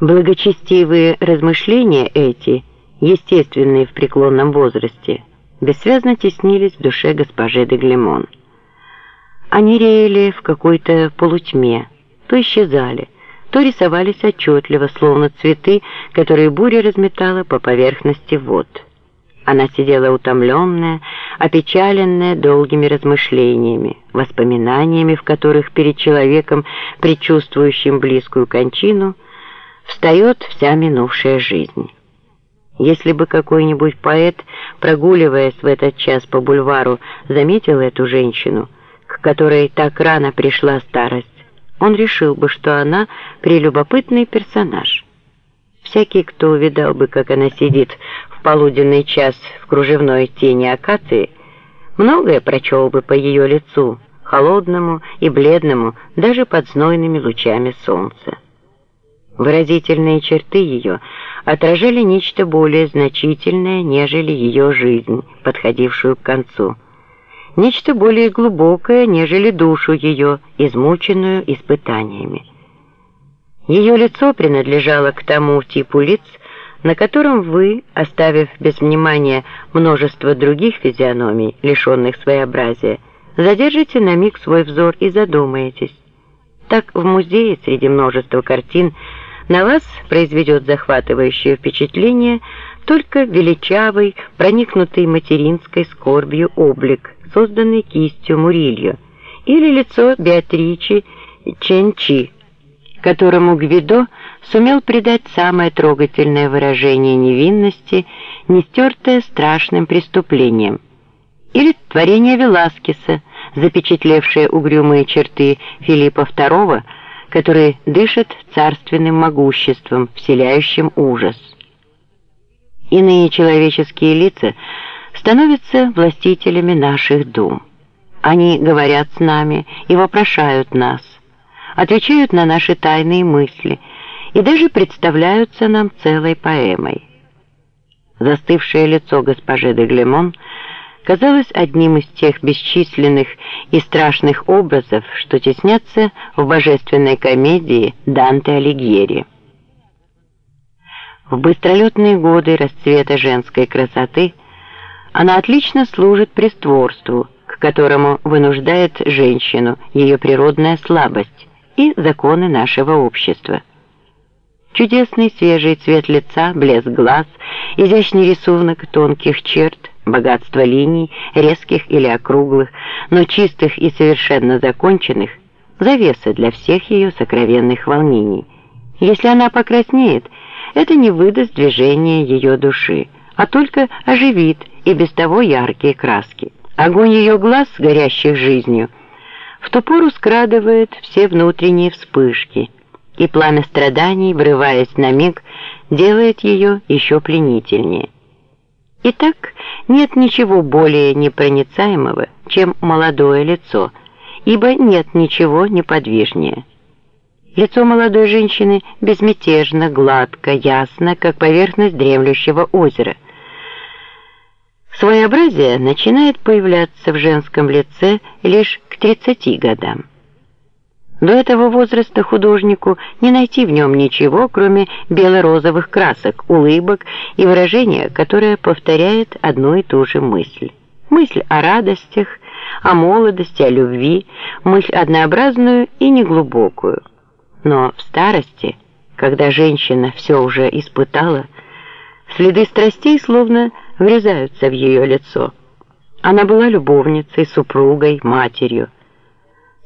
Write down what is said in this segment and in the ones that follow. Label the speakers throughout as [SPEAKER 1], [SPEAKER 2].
[SPEAKER 1] Благочестивые размышления эти, естественные в преклонном возрасте, бессвязно теснились в душе госпожи де Глемон. Они реяли в какой-то полутьме, то исчезали, то рисовались отчетливо, словно цветы, которые буря разметала по поверхности вод. Она сидела утомленная, опечаленная долгими размышлениями, воспоминаниями, в которых перед человеком, предчувствующим близкую кончину, встает вся минувшая жизнь. Если бы какой-нибудь поэт, прогуливаясь в этот час по бульвару, заметил эту женщину, к которой так рано пришла старость, он решил бы, что она прелюбопытный персонаж. Всякий, кто увидал бы, как она сидит в полуденный час в кружевной тени акации, многое прочел бы по ее лицу, холодному и бледному даже под знойными лучами солнца. Выразительные черты ее отражали нечто более значительное, нежели ее жизнь, подходившую к концу. Нечто более глубокое, нежели душу ее, измученную испытаниями. Ее лицо принадлежало к тому типу лиц, на котором вы, оставив без внимания множество других физиономий, лишенных своеобразия, задержите на миг свой взор и задумаетесь. Так в музее среди множества картин на вас произведет захватывающее впечатление только величавый, проникнутый материнской скорбью облик, созданный кистью Мурилью, или лицо Беатричи Ченчи, которому Гвидо сумел придать самое трогательное выражение невинности, не стертое страшным преступлением, или творение Веласкеса, запечатлевшее угрюмые черты Филиппа II, который дышит царственным могуществом, вселяющим ужас. Иные человеческие лица становятся властителями наших дум. Они говорят с нами и вопрошают нас, отвечают на наши тайные мысли и даже представляются нам целой поэмой. Застывшее лицо госпожи де Глемон – казалось одним из тех бесчисленных и страшных образов, что теснятся в божественной комедии Данте Алигьери. В быстролетные годы расцвета женской красоты она отлично служит престворству, к которому вынуждает женщину ее природная слабость и законы нашего общества. Чудесный свежий цвет лица, блеск глаз, изящный рисунок тонких черт – богатство линий, резких или округлых, но чистых и совершенно законченных, завеса для всех ее сокровенных волнений. Если она покраснеет, это не выдаст движения ее души, а только оживит и без того яркие краски. Огонь ее глаз, горящих жизнью, в ту пору скрадывает все внутренние вспышки, и пламя страданий, врываясь на миг, делает ее еще пленительнее. Итак, нет ничего более непроницаемого, чем молодое лицо, ибо нет ничего неподвижнее. Лицо молодой женщины безмятежно, гладко, ясно, как поверхность дремлющего озера. Своеобразие начинает появляться в женском лице лишь к 30 годам. До этого возраста художнику не найти в нем ничего, кроме бело-розовых красок, улыбок и выражения, которое повторяет одну и ту же мысль. Мысль о радостях, о молодости, о любви, мысль однообразную и неглубокую. Но в старости, когда женщина все уже испытала, следы страстей словно врезаются в ее лицо. Она была любовницей, супругой, матерью.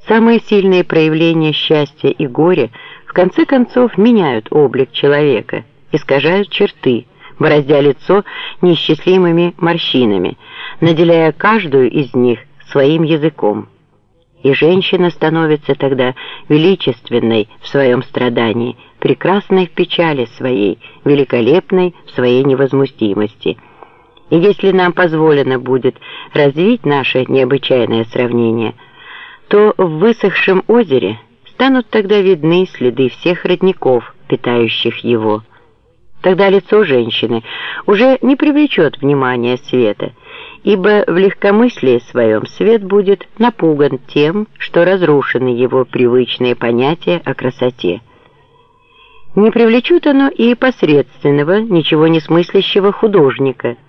[SPEAKER 1] Самые сильные проявления счастья и горя в конце концов меняют облик человека, искажают черты, бороздя лицо неисчислимыми морщинами, наделяя каждую из них своим языком. И женщина становится тогда величественной в своем страдании, прекрасной в печали своей, великолепной в своей невозмутимости. И если нам позволено будет развить наше необычайное сравнение – то в высохшем озере станут тогда видны следы всех родников, питающих его. Тогда лицо женщины уже не привлечет внимания света, ибо в легкомыслии своем свет будет напуган тем, что разрушены его привычные понятия о красоте. Не привлечет оно и посредственного, ничего не смыслящего художника –